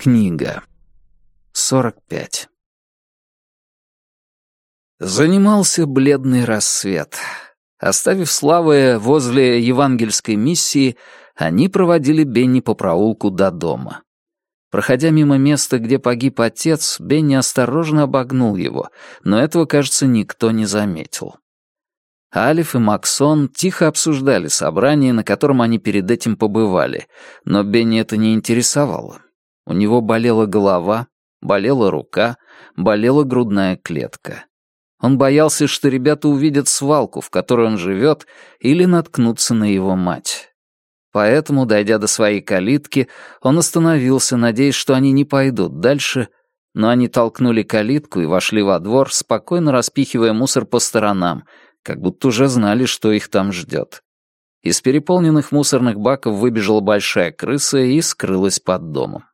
Книга. 45. Занимался бледный рассвет. Оставив Славы возле евангельской миссии, они проводили Бенни по проулку до дома. Проходя мимо места, где погиб отец, Бенни осторожно обогнул его, но этого, кажется, никто не заметил. Алиф и Максон тихо обсуждали собрание, на котором они перед этим побывали, но Бенни это не интересовало. У него болела голова, болела рука, болела грудная клетка. Он боялся, что ребята увидят свалку, в которой он живет, или наткнутся на его мать. Поэтому, дойдя до своей калитки, он остановился, надеясь, что они не пойдут дальше, но они толкнули калитку и вошли во двор, спокойно распихивая мусор по сторонам, как будто уже знали, что их там ждет. Из переполненных мусорных баков выбежала большая крыса и скрылась под домом.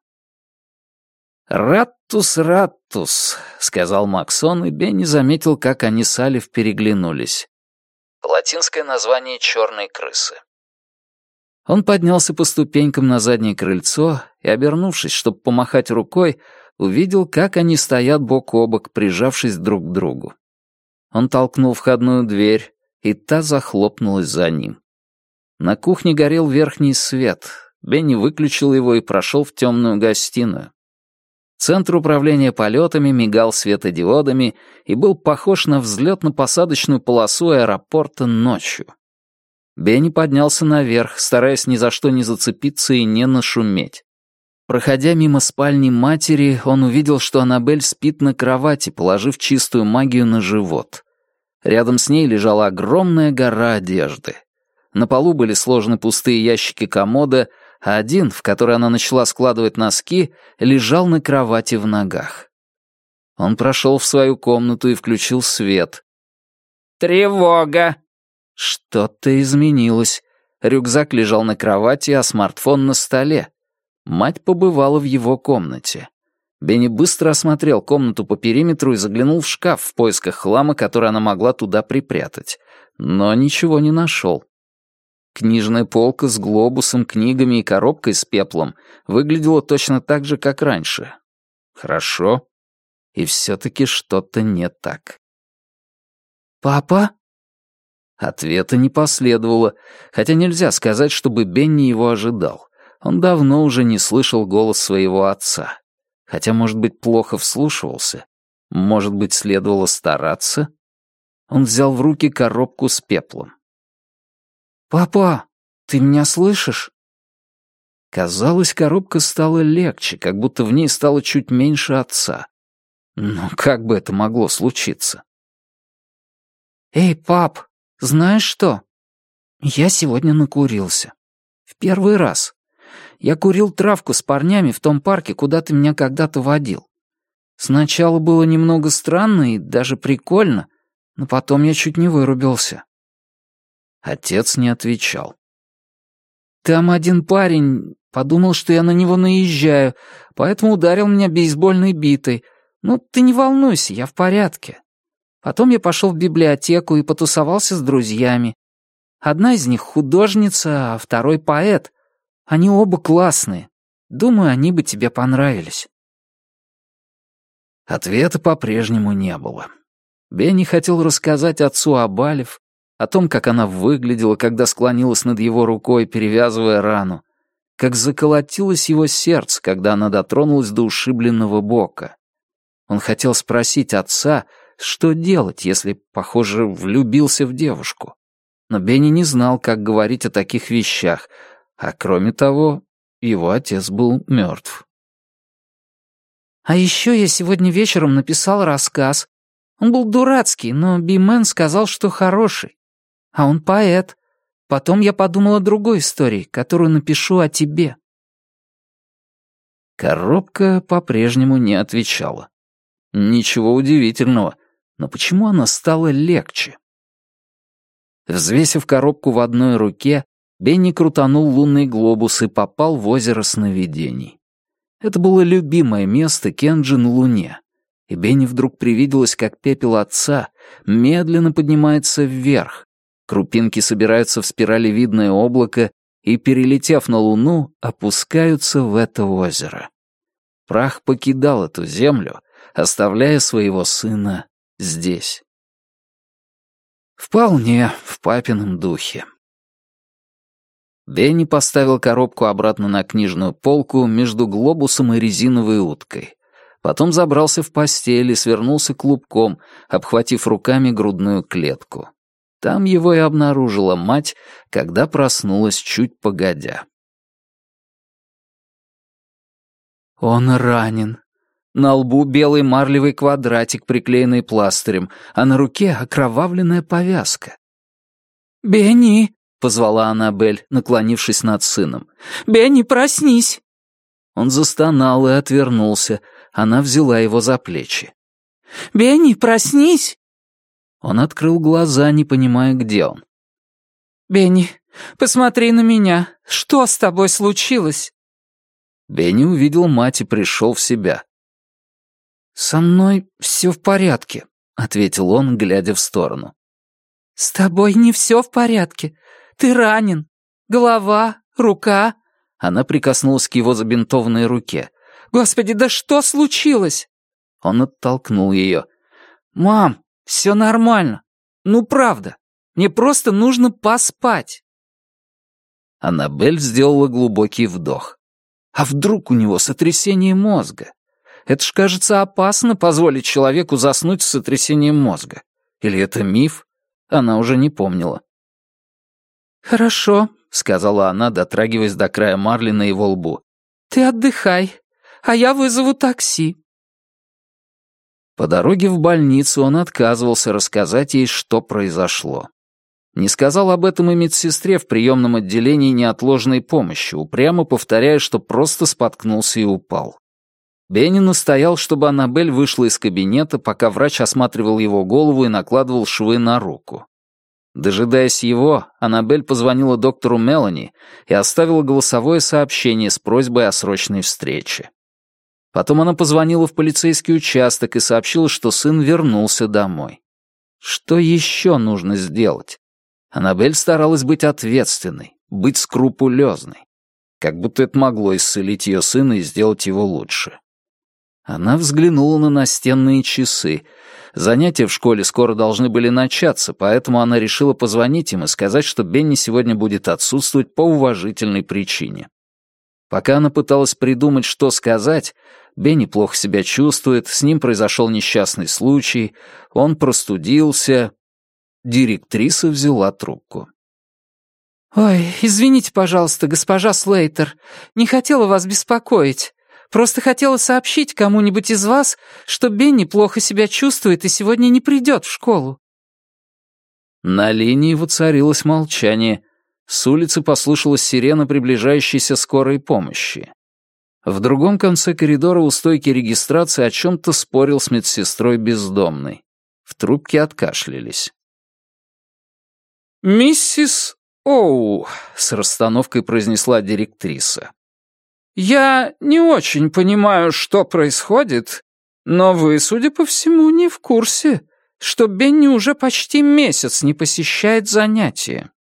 «Раттус, раттус», — сказал Максон, и Бенни заметил, как они с Алиф переглянулись. Латинское название черной крысы. Он поднялся по ступенькам на заднее крыльцо и, обернувшись, чтобы помахать рукой, увидел, как они стоят бок о бок, прижавшись друг к другу. Он толкнул входную дверь, и та захлопнулась за ним. На кухне горел верхний свет. Бенни выключил его и прошел в темную гостиную. Центр управления полетами мигал светодиодами и был похож на взлетно-посадочную полосу аэропорта ночью. Бенни поднялся наверх, стараясь ни за что не зацепиться и не нашуметь. Проходя мимо спальни матери, он увидел, что Аннабель спит на кровати, положив чистую магию на живот. Рядом с ней лежала огромная гора одежды. На полу были сложены пустые ящики комода, один, в который она начала складывать носки, лежал на кровати в ногах. Он прошел в свою комнату и включил свет. «Тревога!» Что-то изменилось. Рюкзак лежал на кровати, а смартфон на столе. Мать побывала в его комнате. Бенни быстро осмотрел комнату по периметру и заглянул в шкаф в поисках хлама, который она могла туда припрятать. Но ничего не нашел. Книжная полка с глобусом, книгами и коробкой с пеплом выглядела точно так же, как раньше. Хорошо. И все-таки что-то не так. «Папа?» Ответа не последовало, хотя нельзя сказать, чтобы Бенни его ожидал. Он давно уже не слышал голос своего отца. Хотя, может быть, плохо вслушивался. Может быть, следовало стараться. Он взял в руки коробку с пеплом. «Папа, ты меня слышишь?» Казалось, коробка стала легче, как будто в ней стало чуть меньше отца. Но как бы это могло случиться? «Эй, пап, знаешь что? Я сегодня накурился. В первый раз. Я курил травку с парнями в том парке, куда ты меня когда-то водил. Сначала было немного странно и даже прикольно, но потом я чуть не вырубился. Отец не отвечал. «Там один парень подумал, что я на него наезжаю, поэтому ударил меня бейсбольной битой. Ну, ты не волнуйся, я в порядке. Потом я пошел в библиотеку и потусовался с друзьями. Одна из них художница, а второй поэт. Они оба классные. Думаю, они бы тебе понравились». Ответа по-прежнему не было. Бенни хотел рассказать отцу об Алиф, о том, как она выглядела, когда склонилась над его рукой, перевязывая рану, как заколотилось его сердце, когда она дотронулась до ушибленного бока. Он хотел спросить отца, что делать, если, похоже, влюбился в девушку. Но Бенни не знал, как говорить о таких вещах, а кроме того, его отец был мертв. «А еще я сегодня вечером написал рассказ. Он был дурацкий, но Бимен сказал, что хороший. А он поэт. Потом я подумала о другой истории, которую напишу о тебе». Коробка по-прежнему не отвечала. Ничего удивительного, но почему она стала легче? Взвесив коробку в одной руке, Бенни крутанул лунный глобус и попал в озеро сновидений. Это было любимое место Кенджи на Луне. И Бенни вдруг привиделось, как пепел отца медленно поднимается вверх, Крупинки собираются в спиралевидное облако и, перелетев на Луну, опускаются в это озеро. прах покидал эту землю, оставляя своего сына здесь. Вполне в папином духе. Бенни поставил коробку обратно на книжную полку между глобусом и резиновой уткой. Потом забрался в постель и свернулся клубком, обхватив руками грудную клетку. Там его и обнаружила мать, когда проснулась чуть погодя. Он ранен. На лбу белый марлевый квадратик, приклеенный пластырем, а на руке окровавленная повязка. «Бенни!» — позвала Аннабель, наклонившись над сыном. «Бенни, проснись!» Он застонал и отвернулся. Она взяла его за плечи. «Бенни, проснись!» Он открыл глаза, не понимая, где он. «Бенни, посмотри на меня. Что с тобой случилось?» Бенни увидел мать и пришел в себя. «Со мной все в порядке», — ответил он, глядя в сторону. «С тобой не все в порядке. Ты ранен. Голова, рука...» Она прикоснулась к его забинтованной руке. «Господи, да что случилось?» Он оттолкнул ее. «Мам, все нормально. Ну, правда. Мне просто нужно поспать». Аннабель сделала глубокий вдох. А вдруг у него сотрясение мозга? Это ж, кажется, опасно позволить человеку заснуть с сотрясением мозга. Или это миф? Она уже не помнила. «Хорошо», — сказала она, дотрагиваясь до края марли на его лбу. «Ты отдыхай, а я вызову такси». По дороге в больницу он отказывался рассказать ей, что произошло. Не сказал об этом и медсестре в приемном отделении неотложной помощи, упрямо повторяя, что просто споткнулся и упал. Бенни настоял, чтобы Аннабель вышла из кабинета, пока врач осматривал его голову и накладывал швы на руку. Дожидаясь его, Аннабель позвонила доктору Мелани и оставила голосовое сообщение с просьбой о срочной встрече. Потом она позвонила в полицейский участок и сообщила, что сын вернулся домой. Что еще нужно сделать? Аннабель старалась быть ответственной, быть скрупулезной. Как будто это могло исцелить ее сына и сделать его лучше. Она взглянула на настенные часы. Занятия в школе скоро должны были начаться, поэтому она решила позвонить им и сказать, что Бенни сегодня будет отсутствовать по уважительной причине. Пока она пыталась придумать, что сказать, Бенни плохо себя чувствует, с ним произошел несчастный случай, он простудился, Директриса взяла трубку. «Ой, извините, пожалуйста, госпожа Слейтер. Не хотела вас беспокоить. Просто хотела сообщить кому-нибудь из вас, что Бенни плохо себя чувствует и сегодня не придет в школу». На линии воцарилось молчание. С улицы послышалась сирена приближающейся скорой помощи. В другом конце коридора у стойки регистрации о чем-то спорил с медсестрой бездомной. В трубке откашлялись. «Миссис Оу», — с расстановкой произнесла директриса. «Я не очень понимаю, что происходит, но вы, судя по всему, не в курсе, что Бенни уже почти месяц не посещает занятия».